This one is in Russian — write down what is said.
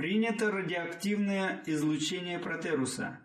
Принято радиоактивное излучение Протеруса.